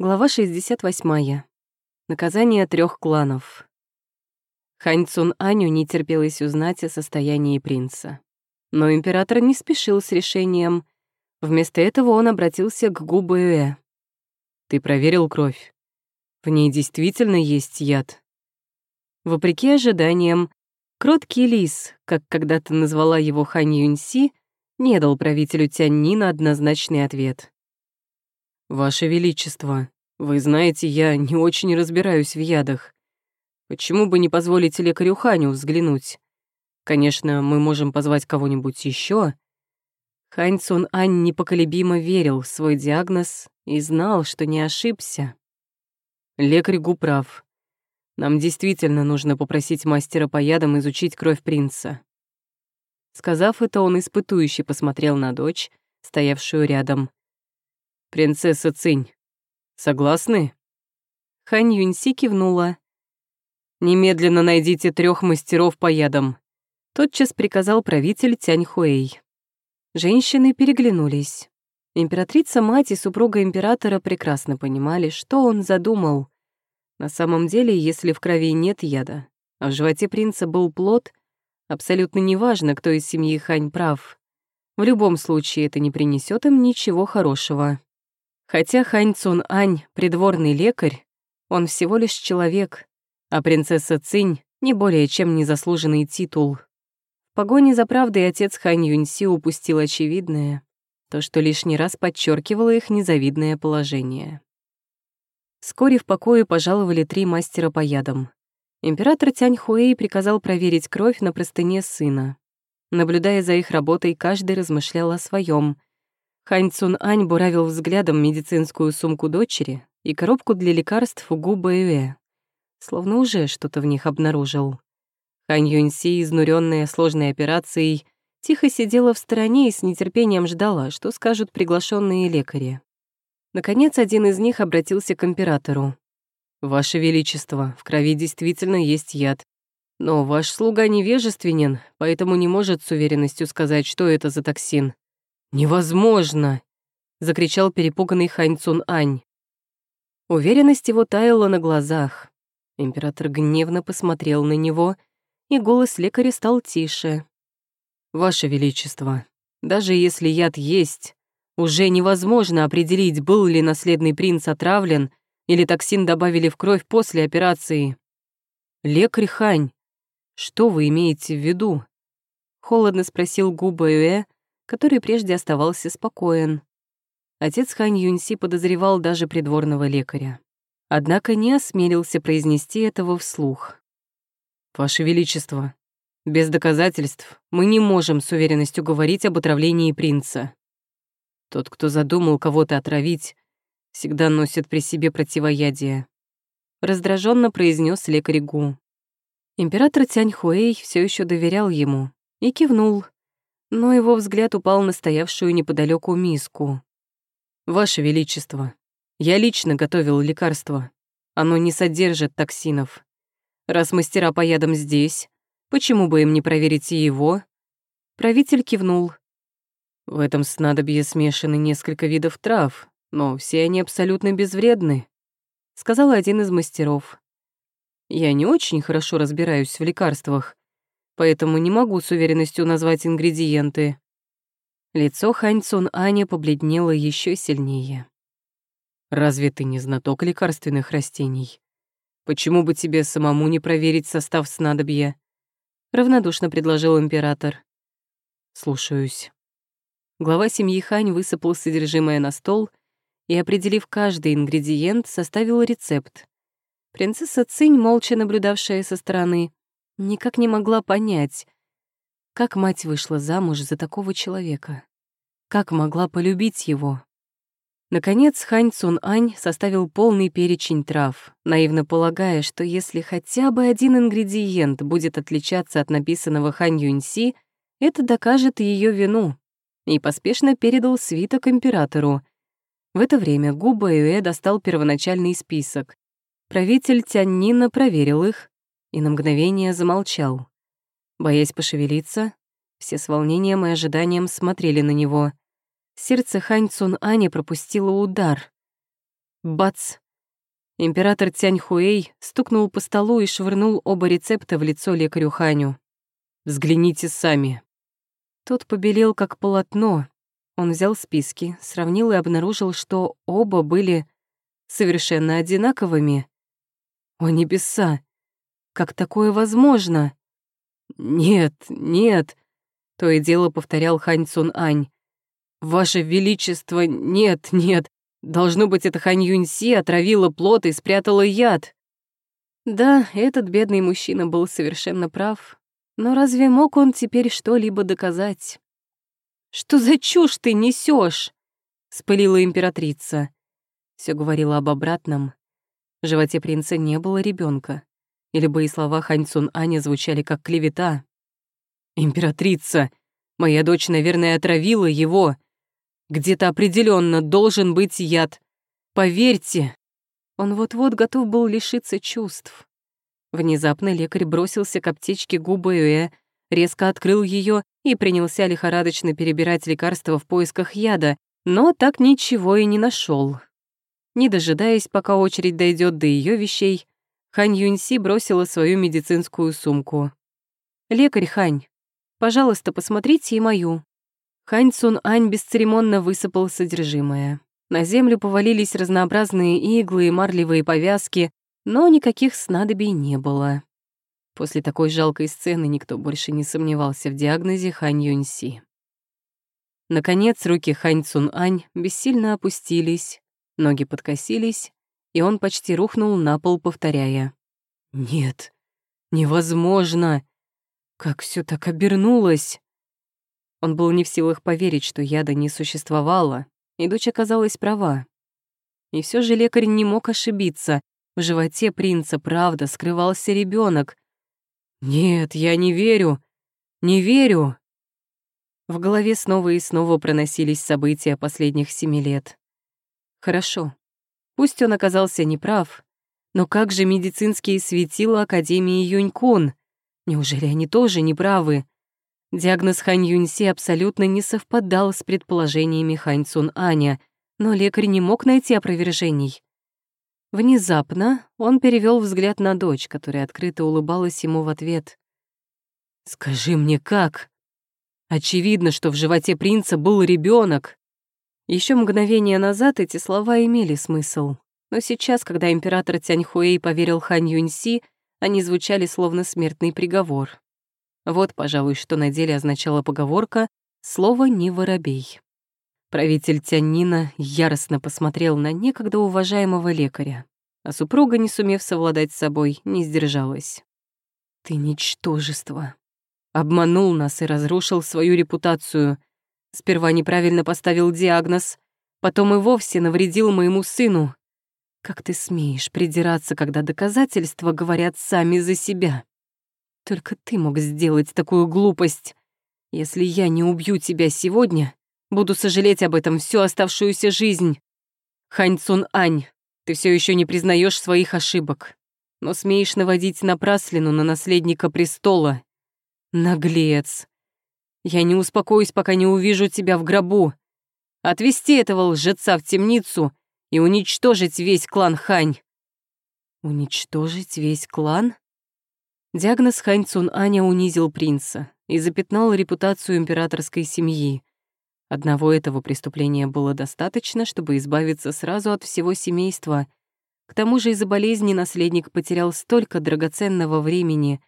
Глава 68. Наказание трех кланов. Хань Цун Аню не терпелось узнать о состоянии принца. Но император не спешил с решением. Вместо этого он обратился к Гу Бэюэ. «Ты проверил кровь? В ней действительно есть яд?» Вопреки ожиданиям, кроткий лис, как когда-то назвала его Хань Юньси, не дал правителю Тяньнина однозначный ответ. «Ваше Величество, вы знаете, я не очень разбираюсь в ядах. Почему бы не позволить лекарю Ханю взглянуть? Конечно, мы можем позвать кого-нибудь еще. Хань Цун Ань непоколебимо верил в свой диагноз и знал, что не ошибся. Лекарь Гу прав. Нам действительно нужно попросить мастера по ядам изучить кровь принца. Сказав это, он испытующе посмотрел на дочь, стоявшую рядом. «Принцесса Цинь, согласны?» Хань Юньси кивнула. «Немедленно найдите трех мастеров по ядам», — тотчас приказал правитель Тянь Хуэй. Женщины переглянулись. Императрица-мать и супруга императора прекрасно понимали, что он задумал. На самом деле, если в крови нет яда, а в животе принца был плод, абсолютно неважно, кто из семьи Хань прав. В любом случае это не принесет им ничего хорошего. Хотя Хань Цун Ань — придворный лекарь, он всего лишь человек, а принцесса Цинь — не более чем незаслуженный титул. В погоне за правдой отец Хань Юньси упустил очевидное, то, что лишний раз подчеркивало их незавидное положение. Вскоре в покое пожаловали три мастера по ядам. Император Тянь Хуэй приказал проверить кровь на простыне сына. Наблюдая за их работой, каждый размышлял о своем — Хань Цун Ань буравил взглядом медицинскую сумку дочери и коробку для лекарств Гу Бэюэ, словно уже что-то в них обнаружил. Хань Юньси, изнуренная сложной операцией, тихо сидела в стороне и с нетерпением ждала, что скажут приглашенные лекари. Наконец, один из них обратился к императору. «Ваше Величество, в крови действительно есть яд. Но ваш слуга невежественен, поэтому не может с уверенностью сказать, что это за токсин. «Невозможно!» — закричал перепуганный Хань Цун Ань. Уверенность его таяла на глазах. Император гневно посмотрел на него, и голос лекаря стал тише. «Ваше Величество, даже если яд есть, уже невозможно определить, был ли наследный принц отравлен или токсин добавили в кровь после операции. Лекарь Хань, что вы имеете в виду?» Холодно спросил Губа Юэ, который прежде оставался спокоен. Отец Хань Юньси подозревал даже придворного лекаря. Однако не осмелился произнести этого вслух. «Ваше Величество, без доказательств мы не можем с уверенностью говорить об отравлении принца. Тот, кто задумал кого-то отравить, всегда носит при себе противоядие», раздраженно произнес лекарь Гу. Император Тянь Хуэй все еще доверял ему и кивнул, но его взгляд упал на стоявшую неподалеку миску. «Ваше Величество, я лично готовил лекарство. Оно не содержит токсинов. Раз мастера по ядам здесь, почему бы им не проверить и его?» Правитель кивнул. «В этом снадобье смешаны несколько видов трав, но все они абсолютно безвредны», — сказал один из мастеров. «Я не очень хорошо разбираюсь в лекарствах, поэтому не могу с уверенностью назвать ингредиенты». Лицо Хань Цун Аня побледнело еще сильнее. «Разве ты не знаток лекарственных растений? Почему бы тебе самому не проверить состав снадобья?» Равнодушно предложил император. «Слушаюсь». Глава семьи Хань высыпал содержимое на стол и, определив каждый ингредиент, составил рецепт. Принцесса Цинь, молча наблюдавшая со стороны, Никак не могла понять, как мать вышла замуж за такого человека. Как могла полюбить его? Наконец Хань Цун Ань составил полный перечень трав, наивно полагая, что если хотя бы один ингредиент будет отличаться от написанного Хань Юньси, это докажет ее вину, и поспешно передал свиток императору. В это время Губа Юэ достал первоначальный список. Правитель Тяньнина проверил их, и на мгновение замолчал. Боясь пошевелиться, все с волнением и ожиданием смотрели на него. Сердце Хань Цун Ани пропустило удар. Бац! Император Тяньхуэй стукнул по столу и швырнул оба рецепта в лицо лекарю Ханю. «Взгляните сами». Тот побелел как полотно. Он взял списки, сравнил и обнаружил, что оба были совершенно одинаковыми. О небеса! Как такое возможно? Нет, нет, то и дело повторял Хань Цун Ань. Ваше Величество, нет, нет, Должно быть, эта Хань Юньси отравила плод и спрятала яд. Да, этот бедный мужчина был совершенно прав. Но разве мог он теперь что-либо доказать? «Что за чушь ты несешь? спылила императрица. Все говорила об обратном. В животе принца не было ребенка, и любые слова Хань Цун звучали как клевета. «Императрица, моя дочь, наверное, отравила его. Где-то определенно должен быть яд. Поверьте. Он вот-вот готов был лишиться чувств. Внезапно лекарь бросился к аптечке Губэюэ, резко открыл ее и принялся лихорадочно перебирать лекарства в поисках яда, но так ничего и не нашел. Не дожидаясь, пока очередь дойдет до ее вещей, Хань Юньси бросила свою медицинскую сумку. «Лекарь Хань, пожалуйста, посмотрите и мою». Хань Цун Ань бесцеремонно высыпал содержимое. На землю повалились разнообразные иглы и марлевые повязки, но никаких снадобий не было. После такой жалкой сцены никто больше не сомневался в диагнозе Хань Юньси. Наконец руки Хань Цун Ань бессильно опустились, ноги подкосились, и он почти рухнул на пол, повторяя. «Нет, невозможно! Как все так обернулось!» Он был не в силах поверить, что яда не существовало, и дочь оказалась права. И все же лекарь не мог ошибиться. В животе принца, правда, скрывался ребенок. «Нет, я не верю! Не верю!» В голове снова и снова проносились события последних семи лет. Хорошо. Пусть он оказался неправ, но как же медицинские светила Академии Юнькун? Неужели они тоже неправы? Диагноз Хань Юньси абсолютно не совпадал с предположениями Хань Цун Аня, но лекарь не мог найти опровержений. Внезапно он перевел взгляд на дочь, которая открыто улыбалась ему в ответ. «Скажи мне, как? Очевидно, что в животе принца был ребенок. Еще мгновение назад эти слова имели смысл, но сейчас, когда император Тяньхуэй поверил Хань Юньси, они звучали словно смертный приговор. Вот, пожалуй, что на деле означала поговорка «слово не воробей». Правитель Тяннина яростно посмотрел на некогда уважаемого лекаря, а супруга, не сумев совладать с собой, не сдержалась. «Ты ничтожество. Обманул нас и разрушил свою репутацию. Сперва неправильно поставил диагноз, потом и вовсе навредил моему сыну. Как ты смеешь придираться, когда доказательства говорят сами за себя?» Только ты мог сделать такую глупость. Если я не убью тебя сегодня, буду сожалеть об этом всю оставшуюся жизнь. Хань Цун Ань, ты все еще не признаешь своих ошибок, но смеешь наводить напраслину на наследника престола. Наглец. Я не успокоюсь, пока не увижу тебя в гробу. Отвести этого лжеца в темницу и уничтожить весь клан Хань. Уничтожить весь клан? Диагноз Хань Цун Аня унизил принца и запятнал репутацию императорской семьи. Одного этого преступления было достаточно, чтобы избавиться сразу от всего семейства. К тому же из-за болезни наследник потерял столько драгоценного времени.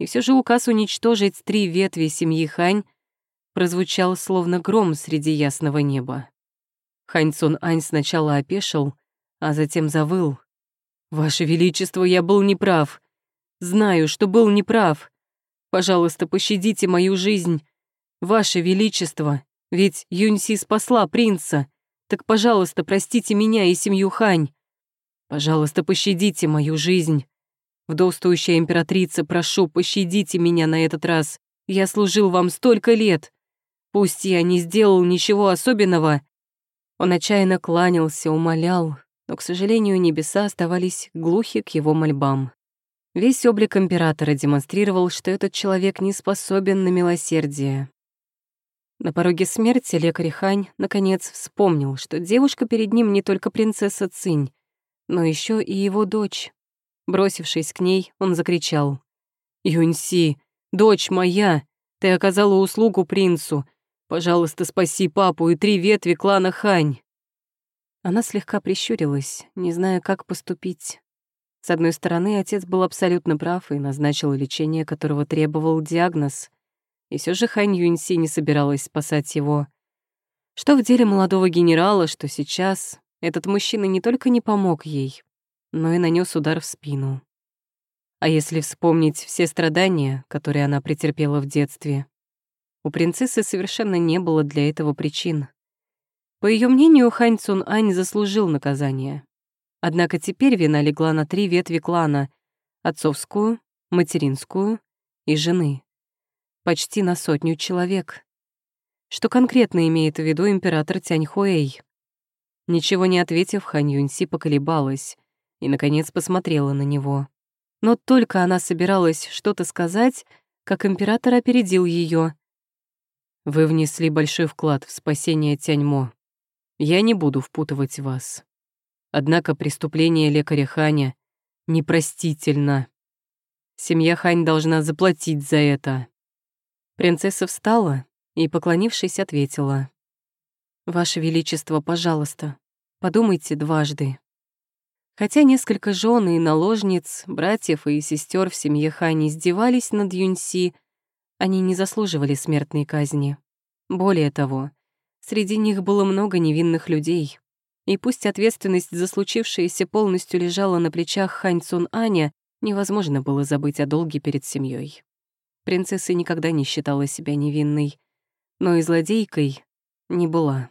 И все же указ уничтожить три ветви семьи Хань прозвучал словно гром среди ясного неба. Хань Цун Ань сначала опешил, а затем завыл. «Ваше Величество, я был неправ. Знаю, что был неправ. Пожалуйста, пощадите мою жизнь. Ваше Величество, ведь Юньси спасла принца. Так, пожалуйста, простите меня и семью Хань. Пожалуйста, пощадите мою жизнь. Вдовствующая императрица, прошу, пощадите меня на этот раз. Я служил вам столько лет. Пусть я не сделал ничего особенного. Он отчаянно кланялся, умолял, но, к сожалению, небеса оставались глухи к его мольбам. Весь облик императора демонстрировал, что этот человек не способен на милосердие. На пороге смерти лекарь Хань наконец вспомнил, что девушка перед ним не только принцесса Цинь, но еще и его дочь. Бросившись к ней, он закричал. «Юньси, дочь моя, ты оказала услугу принцу. Пожалуйста, спаси папу и три ветви клана Хань». Она слегка прищурилась, не зная, как поступить. С одной стороны, отец был абсолютно прав и назначил лечение, которого требовал диагноз. И все же Хань Юньси не собиралась спасать его. Что в деле молодого генерала, что сейчас этот мужчина не только не помог ей, но и нанес удар в спину. А если вспомнить все страдания, которые она претерпела в детстве, у принцессы совершенно не было для этого причин. По ее мнению, Хань Цун Ань заслужил наказание. Однако теперь вина легла на три ветви клана — отцовскую, материнскую и жены. Почти на сотню человек. Что конкретно имеет в виду император Тянь Хуэй? Ничего не ответив, Хань Юньси поколебалась и, наконец, посмотрела на него. Но только она собиралась что-то сказать, как император опередил ее. «Вы внесли большой вклад в спасение Тяньмо. Я не буду впутывать вас. Однако преступление лекаря Ханя непростительно. Семья Хань должна заплатить за это». Принцесса встала и, поклонившись, ответила. «Ваше Величество, пожалуйста, подумайте дважды». Хотя несколько жен и наложниц, братьев и сестер в семье Хани издевались над Юньси, они не заслуживали смертной казни. Более того, среди них было много невинных людей. И пусть ответственность за случившееся полностью лежала на плечах Хань Цун Аня, невозможно было забыть о долге перед семьей. Принцесса никогда не считала себя невинной, но и злодейкой не была.